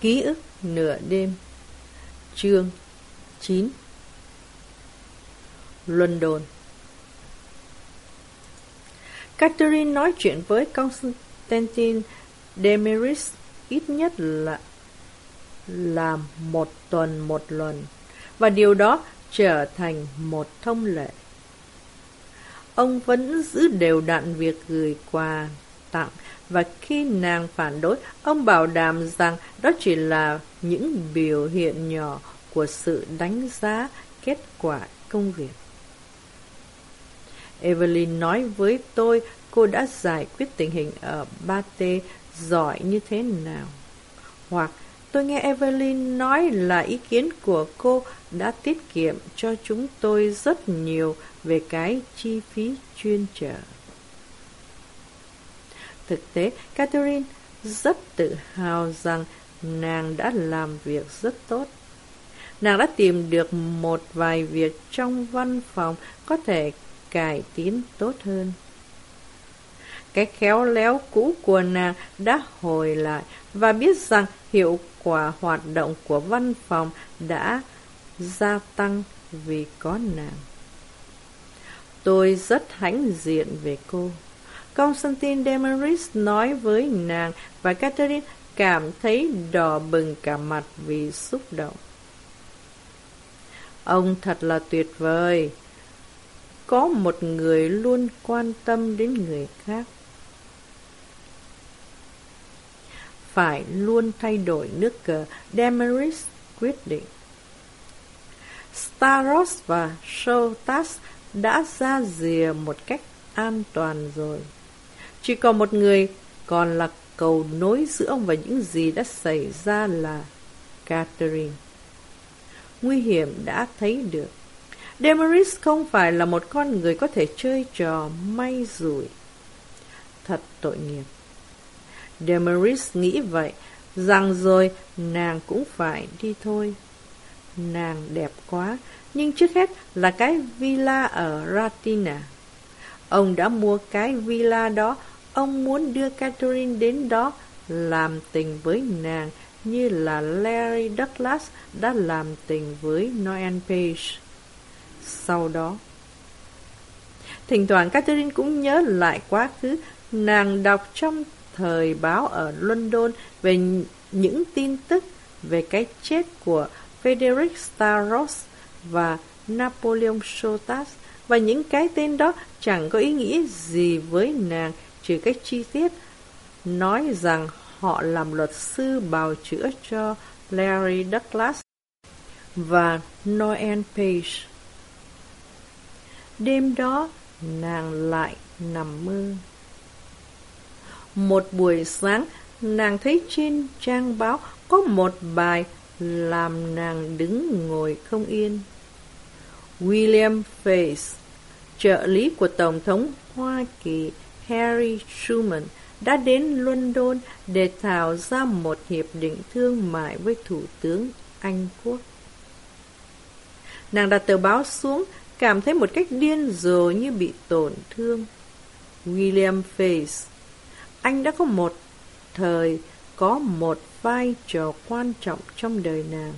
Ký ức nửa đêm. Chương 9 London. Catherine nói chuyện với Constantine Demiris ít nhất là là một tuần một lần, và điều đó trở thành một thông lệ. Ông vẫn giữ đều đặn việc gửi quà tặng và khi nàng phản đối, ông bảo đảm rằng đó chỉ là những biểu hiện nhỏ của sự đánh giá kết quả công việc. Evelyn nói với tôi cô đã giải quyết tình hình ở Ba Tê giỏi như thế nào. Hoặc tôi nghe Evelyn nói là ý kiến của cô đã tiết kiệm cho chúng tôi rất nhiều về cái chi phí chuyên trở. Thực tế, Catherine rất tự hào rằng nàng đã làm việc rất tốt. Nàng đã tìm được một vài việc trong văn phòng có thể cải tiến tốt hơn. Cái khéo léo cũ của nàng đã hồi lại và biết rằng hiệu quả hoạt động của văn phòng đã gia tăng vì có nàng. Tôi rất hãnh diện về cô. Constantine Demaris nói với nàng và Catherine cảm thấy đỏ bừng cả mặt vì xúc động. Ông thật là tuyệt vời. Có một người luôn quan tâm đến người khác. Phải luôn thay đổi nước cờ, Demaris quyết định. Staros và Shotas đã ra rìa một cách an toàn rồi. Chỉ còn một người còn là cầu nối giữa ông và những gì đã xảy ra là Catherine. Nguy hiểm đã thấy được. Demaris không phải là một con người có thể chơi trò may rủi. Thật tội nghiệp. Demaris nghĩ vậy, rằng rồi nàng cũng phải đi thôi. Nàng đẹp quá, nhưng trước hết là cái villa ở Ratina. Ông đã mua cái villa đó Ông muốn đưa Catherine đến đó làm tình với nàng như là Larry Douglas đã làm tình với Noel Page. Sau đó, thỉnh thoảng Catherine cũng nhớ lại quá khứ nàng đọc trong thời báo ở London về những tin tức về cái chết của Frederick Staros và Napoleon Sotas và những cái tên đó chẳng có ý nghĩa gì với nàng trừ cách chi tiết nói rằng họ làm luật sư bào chữa cho Larry Douglas và Noel Page. Đêm đó, nàng lại nằm mơ. Một buổi sáng, nàng thấy trên trang báo có một bài làm nàng đứng ngồi không yên. William Face, trợ lý của Tổng thống Hoa Kỳ, Harry Truman đã đến London để thảo ra một hiệp định thương mại với Thủ tướng Anh Quốc. Nàng đặt tờ báo xuống, cảm thấy một cách điên rồ như bị tổn thương. William Face Anh đã có một thời, có một vai trò quan trọng trong đời nàng.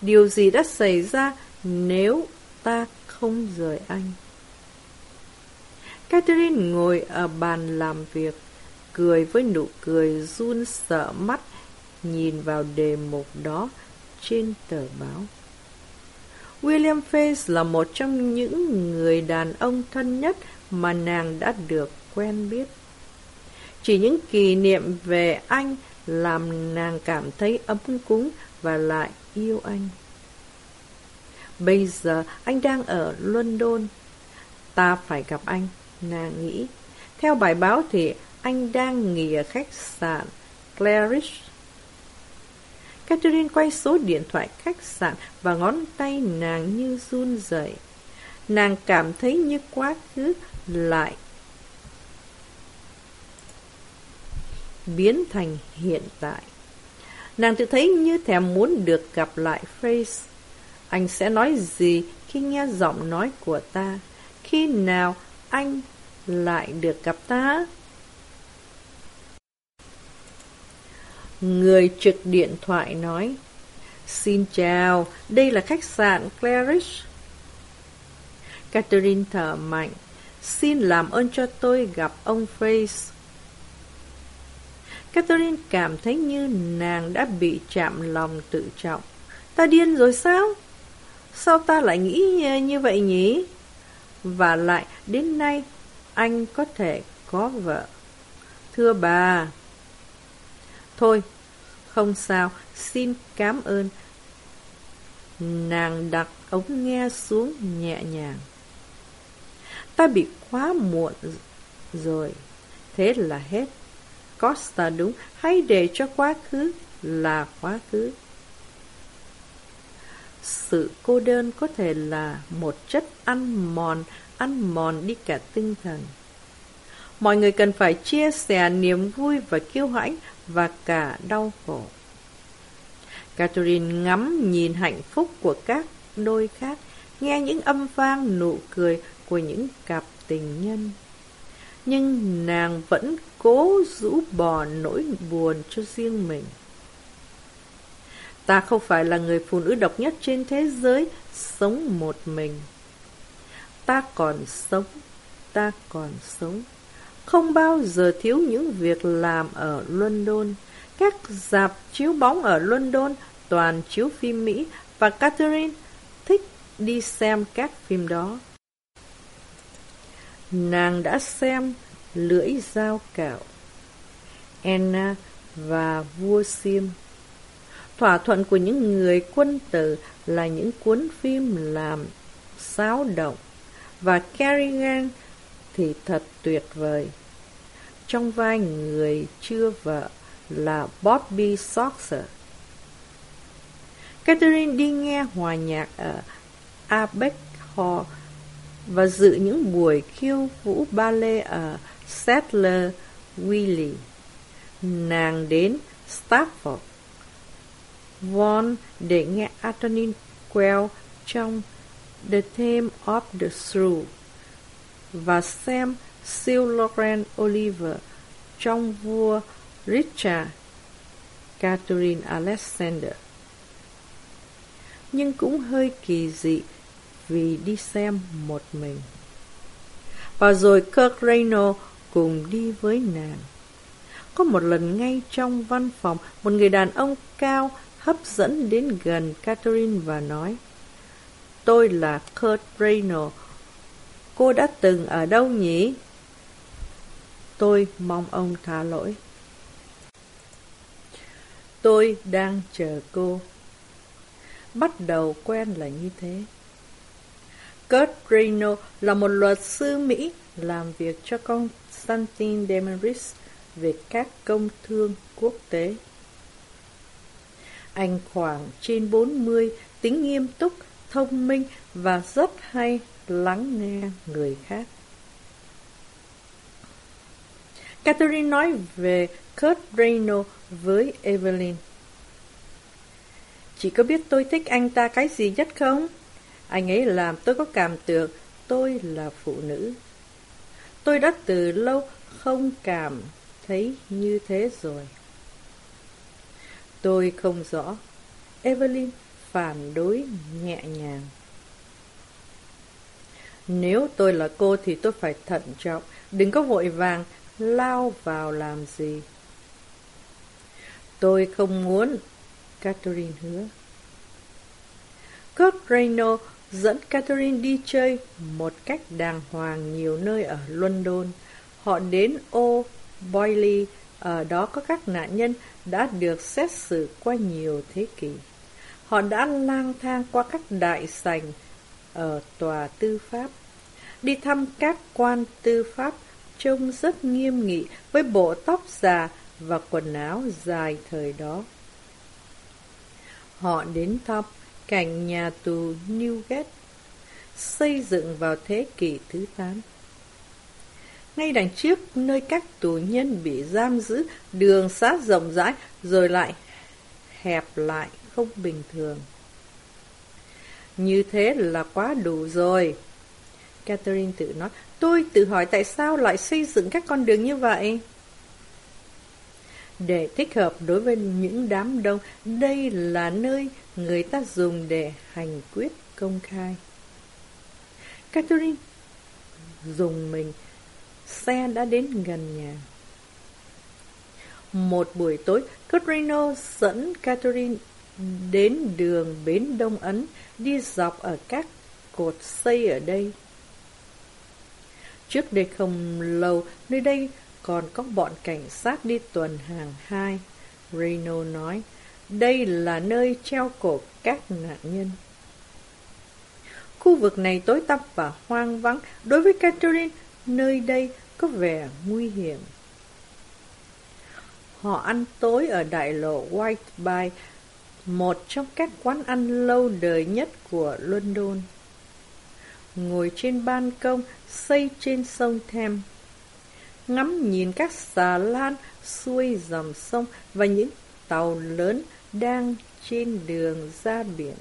Điều gì đã xảy ra nếu ta không rời anh? Catherine ngồi ở bàn làm việc, cười với nụ cười run sợ mắt, nhìn vào đề mục đó trên tờ báo. William Face là một trong những người đàn ông thân nhất mà nàng đã được quen biết. Chỉ những kỷ niệm về anh làm nàng cảm thấy ấm cúng và lại yêu anh. Bây giờ anh đang ở London. Ta phải gặp anh. Nàng nghĩ. Theo bài báo thì anh đang nghỉ ở khách sạn Claridge. Catherine quay số điện thoại khách sạn và ngón tay nàng như run rẩy. Nàng cảm thấy như quá khứ lại biến thành hiện tại. Nàng tự thấy như thèm muốn được gặp lại Face. Anh sẽ nói gì khi nghe giọng nói của ta? Khi nào anh lại được gặp ta. Người trực điện thoại nói, Xin chào, đây là khách sạn Claridge. Catherine thở mạnh, xin làm ơn cho tôi gặp ông Fraser. Catherine cảm thấy như nàng đã bị chạm lòng tự trọng. Ta điên rồi sao? Sao ta lại nghĩ như vậy nhỉ? Và lại, đến nay, anh có thể có vợ. Thưa bà. Thôi, không sao, xin cảm ơn. Nàng đặt ống nghe xuống nhẹ nhàng. Ta bị quá muộn rồi. Thế là hết. Costa đúng, hãy để cho quá khứ là quá khứ. Sự cô đơn có thể là một chất ăn mòn, ăn mòn đi cả tinh thần. Mọi người cần phải chia sẻ niềm vui và kiêu hãnh và cả đau khổ. Catherine ngắm nhìn hạnh phúc của các đôi khác, nghe những âm vang nụ cười của những cặp tình nhân. Nhưng nàng vẫn cố rũ bỏ nỗi buồn cho riêng mình. Ta không phải là người phụ nữ độc nhất trên thế giới, sống một mình. Ta còn sống, ta còn sống. Không bao giờ thiếu những việc làm ở London. Các dạp chiếu bóng ở London toàn chiếu phim Mỹ và Catherine thích đi xem các phim đó. Nàng đã xem Lưỡi dao cạo, Anna và Vua Sim. Thỏa thuận của những người quân tử là những cuốn phim làm xáo động và Kerrigan thì thật tuyệt vời. Trong vai người chưa vợ là Bobby Soxer. Catherine đi nghe hòa nhạc ở Abeck Hall và dự những buổi khiêu vũ ballet ở Settler Willie. Nàng đến Stafford Vaughan để nghe Antonin Quell trong The Theme of the Shrew và xem Sir Laurent Oliver trong vua Richard Catherine Alexander. Nhưng cũng hơi kỳ dị vì đi xem một mình. Và rồi Kirk Reynolds cùng đi với nàng. Có một lần ngay trong văn phòng, một người đàn ông cao hấp dẫn đến gần Catherine và nói Tôi là Kurt Reynolds. Cô đã từng ở đâu nhỉ? Tôi mong ông tha lỗi. Tôi đang chờ cô. Bắt đầu quen là như thế. Kurt Reynolds là một luật sư Mỹ làm việc cho Constantine Demeris về các công thương quốc tế. Anh khoảng trên 40, tính nghiêm túc, thông minh và rất hay lắng nghe người khác. Catherine nói về Kurt Reno với Evelyn. Chị có biết tôi thích anh ta cái gì nhất không? Anh ấy làm tôi có cảm tưởng tôi là phụ nữ. Tôi đã từ lâu không cảm thấy như thế rồi. Tôi không rõ. Evelyn phản đối nhẹ nhàng. Nếu tôi là cô thì tôi phải thận trọng, đừng có vội vàng lao vào làm gì. Tôi không muốn, Catherine hứa. Kurt Reynolds dẫn Catherine đi chơi một cách đàng hoàng nhiều nơi ở London. Họ đến ô Boyley, ở đó có các nạn nhân đã được xét xử qua nhiều thế kỷ. Họ đã lang thang qua các đại sảnh ở tòa tư pháp, đi thăm các quan tư pháp trông rất nghiêm nghị với bộ tóc già và quần áo dài thời đó. Họ đến thăm cảnh nhà tù Newgate, xây dựng vào thế kỷ thứ 8. Ngay đằng trước nơi các tù nhân bị giam giữ, đường xá rộng rãi rồi lại hẹp lại không bình thường. Như thế là quá đủ rồi. Catherine tự nói, tôi tự hỏi tại sao lại xây dựng các con đường như vậy? để thích hợp đối với những đám đông. Đây là nơi người ta dùng để hành quyết công khai. Catherine dùng mình, xe đã đến gần nhà. Một buổi tối, Caterino dẫn Catherine đến đường bến Đông Ấn, đi dọc ở các cột xây ở đây. Trước đây không lâu, nơi đây còn có bọn cảnh sát đi tuần hàng hai. Reno nói, đây là nơi treo cổ các nạn nhân. Khu vực này tối tăm và hoang vắng. Đối với Catherine, nơi đây có vẻ nguy hiểm. Họ ăn tối ở đại lộ Whiteby, một trong các quán ăn lâu đời nhất của London. Ngồi trên ban công xây trên sông Thames, ngắm nhìn các xà lan xuôi dòng sông và những tàu lớn đang trên đường ra biển.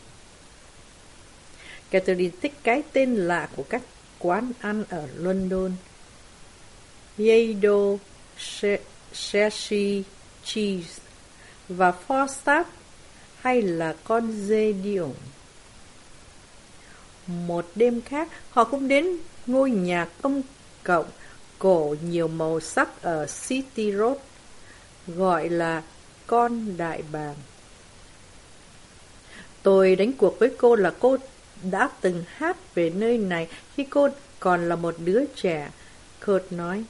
Catherine thích cái tên lạ của các quán ăn ở London. Yado Sashi, Cheese và Forsyth hay là con dê điểu. Một đêm khác, họ cũng đến ngôi nhà công cộng cổ nhiều màu sắc ở City Road, gọi là con đại bàng. Tôi đánh cuộc với cô là cô đã từng hát về nơi này khi cô còn là một đứa trẻ. Kurt nói.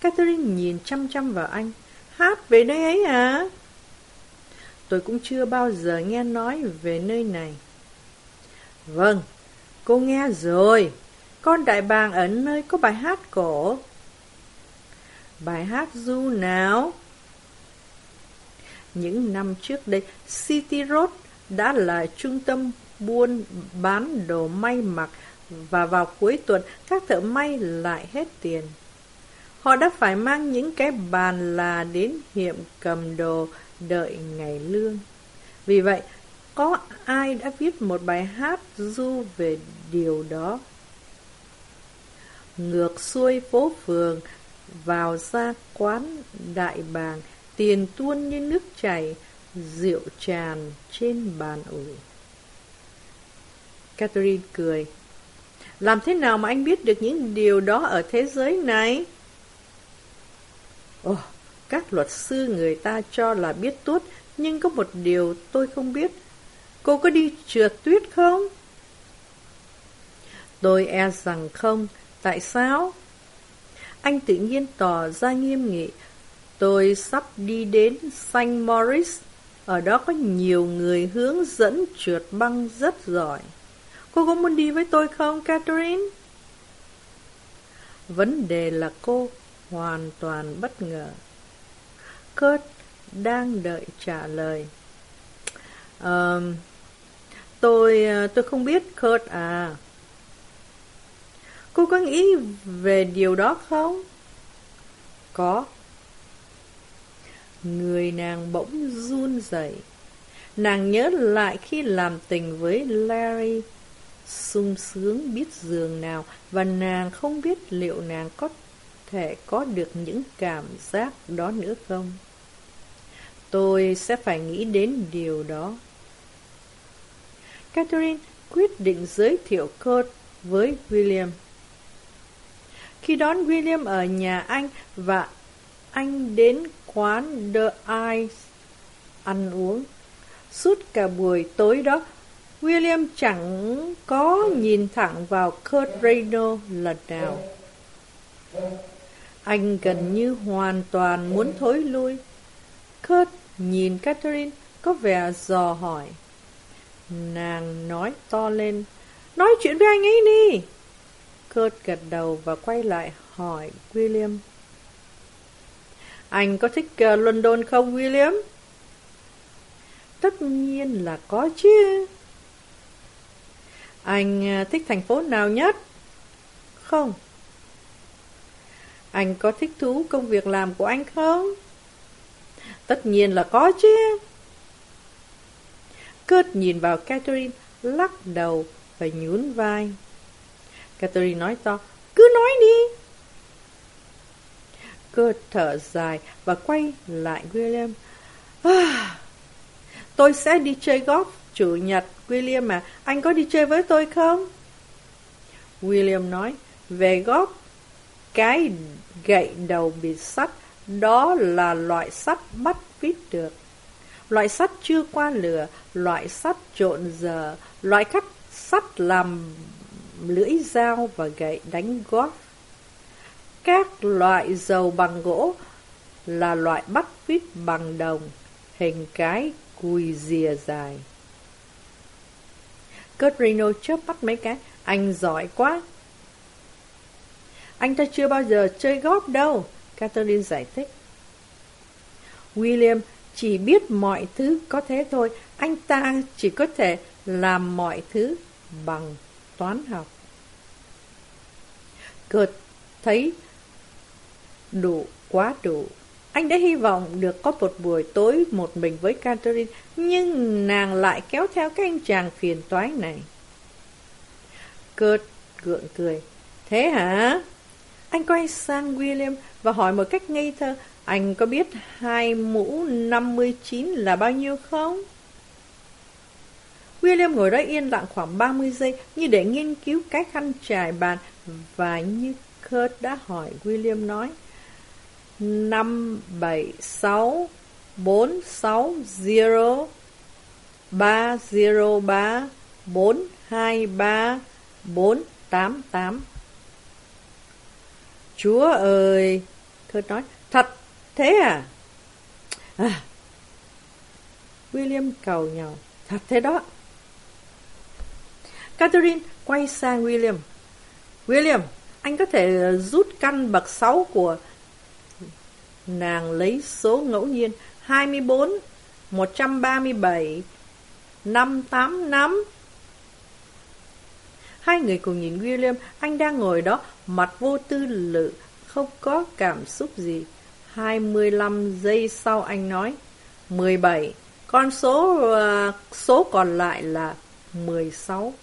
Catherine nhìn chăm chăm vào anh. Hát về nơi ấy à? Tôi cũng chưa bao giờ nghe nói về nơi này. Vâng, cô nghe rồi. Con đại bàng ở nơi có bài hát cổ. Bài hát du nào? Những năm trước đây, City Road đã là trung tâm buôn bán đồ may mặc và vào cuối tuần các thợ may lại hết tiền. Họ đã phải mang những cái bàn là đến hiệm cầm đồ đợi ngày lương. Vì vậy, có ai đã viết một bài hát du về điều đó? Ngược xuôi phố phường, vào ra quán đại bàng, tiền tuôn như nước chảy, rượu tràn trên bàn ủi. Catherine cười. Làm thế nào mà anh biết được những điều đó ở thế giới này? Ồ, các luật sư người ta cho là biết tốt, nhưng có một điều tôi không biết. Cô có đi trượt tuyết không? Tôi e rằng không. Tại sao? Anh tự nhiên tỏ ra nghiêm nghị. Tôi sắp đi đến Saint Maurice. Ở đó có nhiều người hướng dẫn trượt băng rất giỏi. Cô có muốn đi với tôi không, Catherine? Vấn đề là cô hoàn toàn bất ngờ. Kurt đang đợi trả lời. Uh, tôi ờ, tôi không biết Kurt à. Cô có nghĩ về điều đó không? Có. Người nàng bỗng run rẩy. Nàng nhớ lại khi làm tình với Larry sung sướng biết giường nào và nàng không biết liệu nàng có thể có được những cảm giác đó nữa không. Tôi sẽ phải nghĩ đến điều đó. Catherine quyết định giới thiệu Kurt với William. Khi đón William ở nhà anh và anh đến quán The Eyes ăn uống. Suốt cả buổi tối đó, William chẳng có nhìn thẳng vào Kurt Reno lần nào. Anh gần như hoàn toàn muốn thối lui. Kurt nhìn Catherine có vẻ dò hỏi. Nàng nói to lên, nói chuyện với anh ấy đi. Kurt gật đầu và quay lại hỏi William. Anh có thích uh, London không William? Tất nhiên là có chứ. Anh uh, thích thành phố nào nhất? Không. Anh có thích thú công việc làm của anh không? Tất nhiên là có chứ. Kurt nhìn vào Catherine, lắc đầu và nhún vai. Catherine nói to, cứ nói đi. Kurt thở dài và quay lại William. À, tôi sẽ đi chơi golf chủ nhật, William à, anh có đi chơi với tôi không? William nói, về golf, cái gậy đầu bị sắt, đó là loại sắt bắt vít được. Loại sắt chưa qua lửa, loại sắt trộn giờ, loại cắt sắt làm lưỡi dao và gậy đánh gót. Các loại dầu bằng gỗ là loại bắt vít bằng đồng, hình cái cùi rìa dài. Kurt Reno chớp mắt mấy cái, anh giỏi quá. Anh ta chưa bao giờ chơi góp đâu, Catherine giải thích. William chỉ biết mọi thứ có thế thôi, anh ta chỉ có thể làm mọi thứ bằng toán học. Kurt thấy đủ, quá đủ. Anh đã hy vọng được có một buổi tối một mình với Catherine, nhưng nàng lại kéo theo cái anh chàng phiền toái này. Kurt gượng cười. Thế hả? Anh quay sang William và hỏi một cách ngây thơ, anh có biết hai mũ 59 là bao nhiêu không? William ngồi đó yên lặng khoảng 30 giây như để nghiên cứu cái khăn trải bàn và như Kurt đã hỏi William nói 5, 7, 6, 4, 6, 0, 3, 0, 3, 4, 2, 3, 4, 8, 8. Chúa ơi! Kurt nói, thật thế à? À! William cầu nhau, thật thế đó. Catherine quay sang William. William, anh có thể rút căn bậc 6 của... Nàng lấy số ngẫu nhiên 24, 137, 585. Hai người cùng nhìn William, anh đang ngồi đó, mặt vô tư lự, không có cảm xúc gì. 25 giây sau anh nói, 17, con số uh, số còn lại là 16.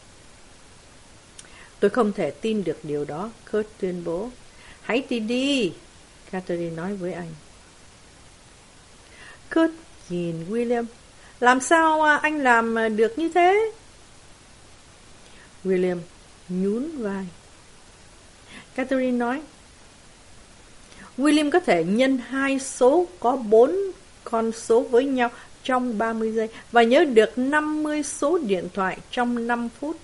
Tôi không thể tin được điều đó, Kurt tuyên bố. Hãy đi đi, Catherine nói với anh. Kurt nhìn William. Làm sao anh làm được như thế? William nhún vai. Catherine nói. William có thể nhân hai số, có bốn con số với nhau trong 30 giây và nhớ được 50 số điện thoại trong 5 phút.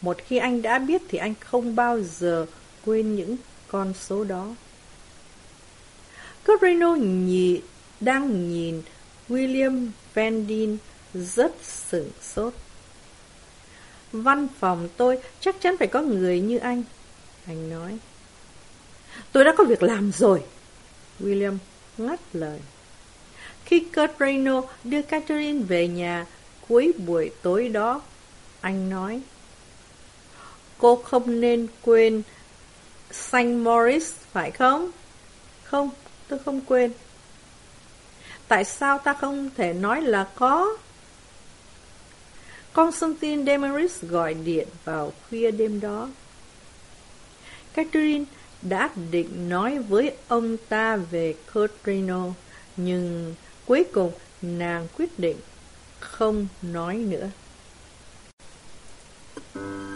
Một khi anh đã biết thì anh không bao giờ quên những con số đó. Corrino nhị, đang nhìn William Vendin rất sửng sốt. Văn phòng tôi chắc chắn phải có người như anh. Anh nói. Tôi đã có việc làm rồi. William ngắt lời. Khi Kurt Reno đưa Catherine về nhà cuối buổi tối đó, anh nói. Cô không nên quên Saint Morris phải không? Không, tôi không quên. Tại sao ta không thể nói là có? Constantine Demaris gọi điện vào khuya đêm đó. Catherine đã định nói với ông ta về Cotrino, nhưng cuối cùng nàng quyết định không nói nữa. Thank you.